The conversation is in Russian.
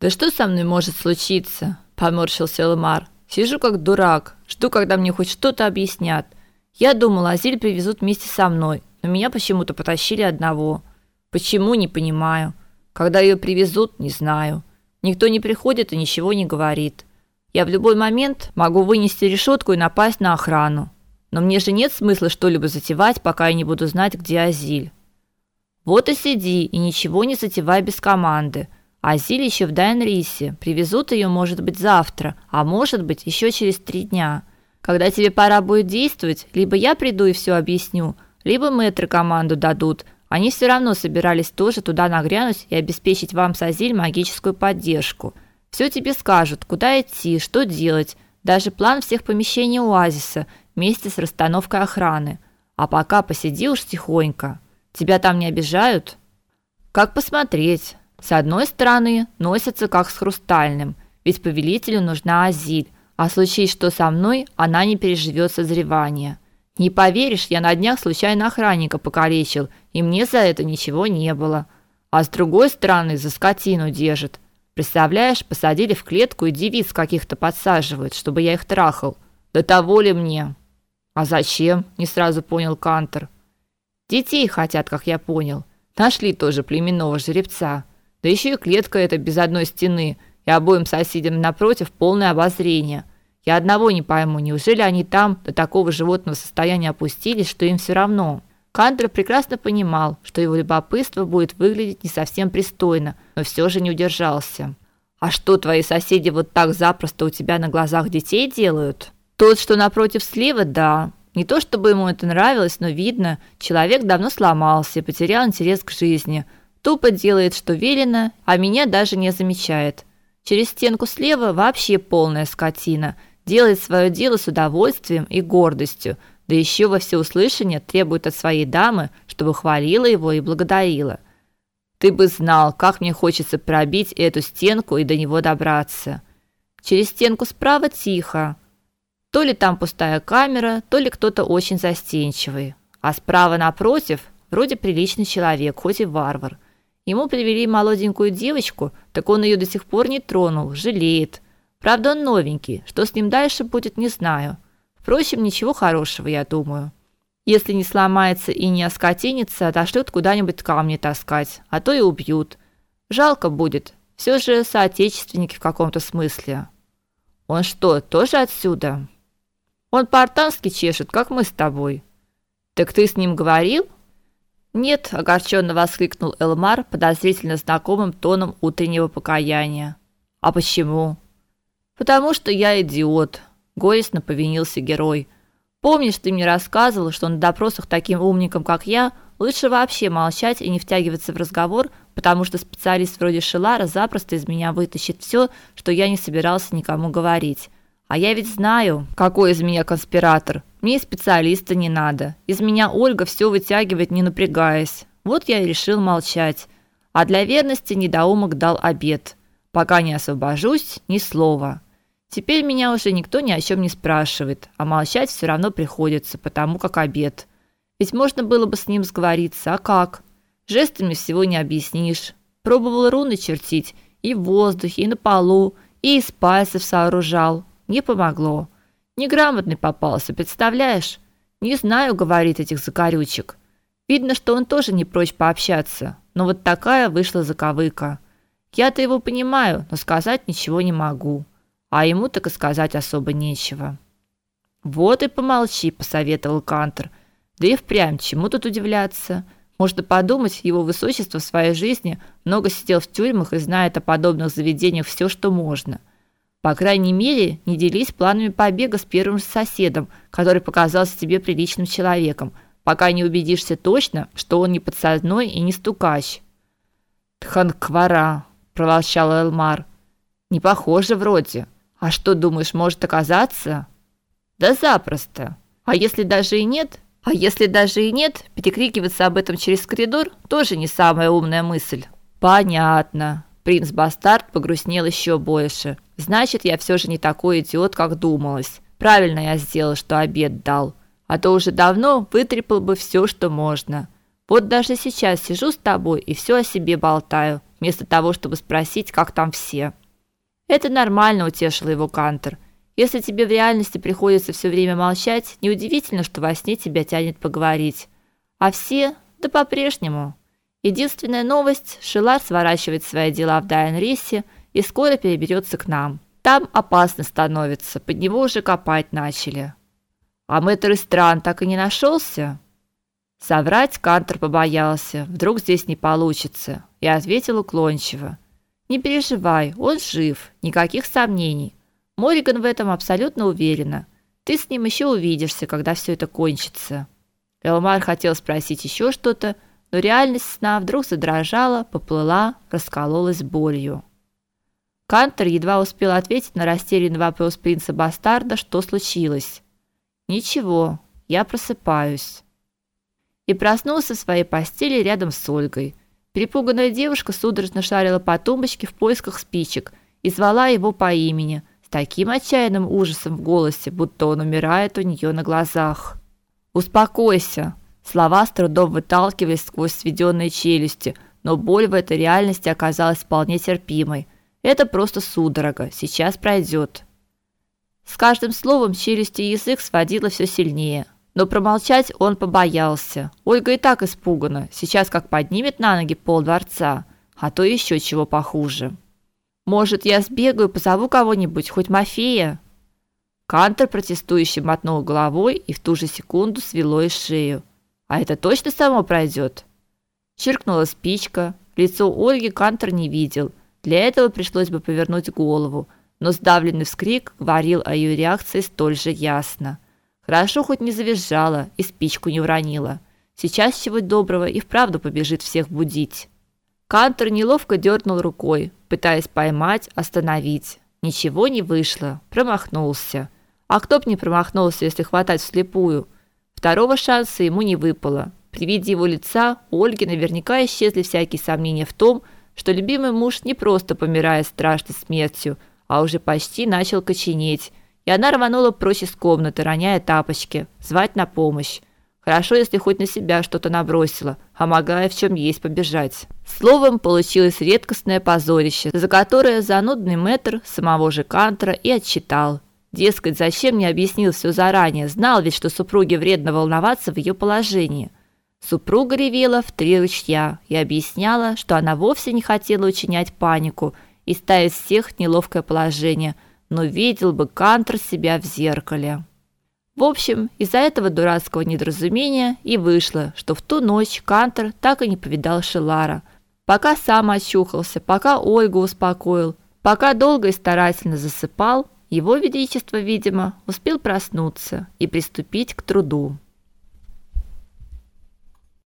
Да что со мной может случиться? поморщился Элмар. Сижу как дурак, жду, когда мне хоть что-то объяснят. Я думал, Азиль привезут вместе со мной, но меня почему-то потащили одного. Почему, не понимаю. Когда ее привезут, не знаю. Никто не приходит и ничего не говорит. Я в любой момент могу вынести решетку и напасть на охрану. Но мне же нет смысла что-либо затевать, пока я не буду знать, где Азиль. Вот и сиди и ничего не затевай без команды. Азиль еще в Дайнрисе. Привезут ее, может быть, завтра, а может быть, еще через три дня. Когда тебе пора будет действовать, либо я приду и все объясню, либо мэтры команду дадут. Они все равно собирались тоже туда нагрянуть и обеспечить вам с Азиль магическую поддержку. Все тебе скажут, куда идти, что делать, даже план всех помещений оазиса вместе с расстановкой охраны. А пока посиди уж тихонько. Тебя там не обижают? Как посмотреть? С одной стороны, носятся как с хрустальным, ведь повелителю нужна Азиль, а случись что со мной, она не переживет созревание. Не поверишь, я на днях случайно охранника покалечил, и мне за это ничего не было. А с другой стороны, за скотину держит. Представляешь, посадили в клетку и девиц каких-то подсаживают, чтобы я их трахал. До того ли мне? А зачем? Не сразу понял Кантер. Детей хотят, как я понял. Нашли тоже племенного жеребца. Да еще и клетка эта без одной стены, и обоим соседям напротив полное обозрение. Я одного не пойму, неужели они там до такого животного состояния опустились, что им все равно? Кантер прекрасно понимал, что его любопытство будет выглядеть не совсем пристойно, но все же не удержался. А что твои соседи вот так запросто у тебя на глазах детей делают? Тот, что напротив слева, да. Не то чтобы ему это нравилось, но видно, человек давно сломался, потерял интерес к жизни. Тупо делает, что велено, а меня даже не замечает. Через стенку слева вообще полная скотина. Делает свое дело с удовольствием и гордостью, да еще во всеуслышание требует от своей дамы, чтобы хвалила его и благодарила. Ты бы знал, как мне хочется пробить эту стенку и до него добраться. Через стенку справа тихо. То ли там пустая камера, то ли кто-то очень застенчивый. А справа напротив вроде приличный человек, хоть и варвар. Ему привели молоденькую девочку, так он ее до сих пор не тронул, жалеет. Правда, он новенький. Что с ним дальше будет, не знаю. Впрочем, ничего хорошего, я думаю. Если не сломается и не оскотинится, отошлют куда-нибудь камни таскать, а то и убьют. Жалко будет. Все же соотечественники в каком-то смысле. Он что, тоже отсюда? Он по-артански чешет, как мы с тобой. Так ты с ним говорил? Нет, огорченно воскликнул Элмар подозрительно знакомым тоном утреннего покаяния. А почему? Потому что я идиот, горестно повинился герой. Помнишь, ты мне рассказывал, что на допросах таким умникам, как я, лучше вообще молчать и не втягиваться в разговор, потому что специалист вроде Шелара запросто из меня вытащит все, что я не собирался никому говорить. А я ведь знаю, какой из меня конспиратор. Мне специалиста не надо. Из меня Ольга все вытягивает, не напрягаясь. Вот я и решил молчать. А для верности недоумок дал обет. Пока не освобожусь, ни слова. Теперь меня уже никто ни о чем не спрашивает, а молчать все равно приходится, потому как обет. Ведь можно было бы с ним сговориться, а как? Жестами всего не объяснишь. Пробовал руны чертить и в воздухе, и на полу, и из пальцев сооружал. Не помогло. Неграмотный попался, представляешь? Не знаю, говорит этих закорючек. Видно, что он тоже не прочь пообщаться, но вот такая вышла заковыка. Я-то его понимаю, но сказать ничего не могу. А ему так и сказать особо нечего. Вот и помолчи, посоветовал Кантер. Да и впрямь, чему тут удивляться? Можно подумать, его высочество в своей жизни много сидел в тюрьмах и знает о подобных заведениях все, что можно. По крайней мере, не делись планами побега с первым соседом, который показался тебе приличным человеком, пока не убедишься точно, что он не подсадной и не стукач. Тханквара, проворчал Элмар. Не похоже вроде. А что думаешь, может оказаться? Да запросто. А если даже и нет? А если даже и нет, перекрикиваться об этом через коридор тоже не самая умная мысль. Понятно. Принц Бастард погрустнел еще больше. Значит, я все же не такой идиот, как думалось. Правильно я сделал, что обед дал. А то уже давно вытрепал бы все, что можно. Вот даже сейчас сижу с тобой и все о себе болтаю. вместо того, чтобы спросить, как там все. Это нормально, утешил его Кантер. Если тебе в реальности приходится все время молчать, неудивительно, что во сне тебя тянет поговорить. А все, да по-прежнему. Единственная новость: Шилар сворачивает свои дела в Дайнрисе и скоро переберется к нам. Там опасно становится, под него уже копать начали. А мэтр Истран так и не нашелся. Соврать Кантер побоялся, вдруг здесь не получится, и ответил уклончиво: "Не переживай, он жив, никаких сомнений. Мориган в этом абсолютно уверена. Ты с ним еще увидишься, когда все это кончится". Элмар хотел спросить еще что-то, но реальность сна вдруг задрожала, поплыла, раскололась болью. Кантер едва успел ответить на растерянный вопрос принца Бастарда, что случилось. Ничего, я просыпаюсь. И проснулся в своей постели рядом с Ольгой. Перепуганная девушка судорожно шарила по тумбочке в поисках спичек и звала его по имени с таким отчаянным ужасом в голосе, будто он умирает у нее на глазах. Успокойся. Слова с трудом выталкивались сквозь сведенные челюсти, но боль в этой реальности оказалась вполне терпимой. Это просто судорога, сейчас пройдет. С каждым словом челюсти и язык сводило все сильнее. Но промолчать он побоялся. Ольга и так испугана. Сейчас как поднимет на ноги пол дворца, а то еще чего похуже. Может, я сбегаю, позову кого-нибудь, хоть Мафея? Кантер протестующе мотнул головой и в ту же секунду свело и шею. А это точно само пройдет? Чиркнула спичка. Лицо Ольги Кантер не видел. Для этого пришлось бы повернуть голову но сдавленный вскрик говорил о ее реакции столь же ясно. Хорошо хоть не завизжала и спичку не уронила. Сейчас чего доброго и вправду побежит всех будить. Кантер неловко дернул рукой, пытаясь поймать, остановить. Ничего не вышло, промахнулся. А кто б не промахнулся, если хватать вслепую? Второго шанса ему не выпало. При виде его лица у Ольги наверняка исчезли всякие сомнения в том, что любимый муж не просто помирает страшной смертью, а уже почти начал коченеть, и она рванула прочь из комнаты, роняя тапочки, звать на помощь. Хорошо, если хоть на себя что-то набросила, а могла в чем есть побежать. Словом, получилось редкостное позорище, за которое занудный мэтр самого же Кантера и отчитал. Дескать, зачем не объяснил все заранее, знал ведь, что супруге вредно волноваться в ее положении. Супруга ревела в три ручья и объясняла, что она вовсе не хотела учинять панику – и ставить всех в неловкое положение, но видел бы Кантер себя в зеркале. В общем, из-за этого дурацкого недоразумения и вышло, что в ту ночь Кантер так и не повидал Шелара. Пока сам очухался, пока Ольгу успокоил, пока долго и старательно засыпал, его величество, видимо, успел проснуться и приступить к труду.